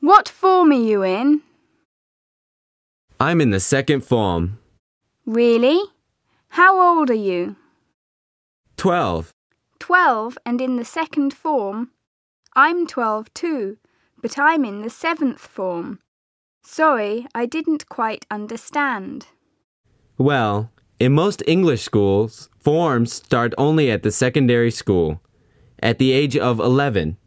What form are you in? I'm in the second form. Really? How old are you? 12. 12 and in the second form. I'm 12 too, but I'm in the seventh form. Sorry, I didn't quite understand. Well, in most English schools, forms start only at the secondary school, at the age of 11.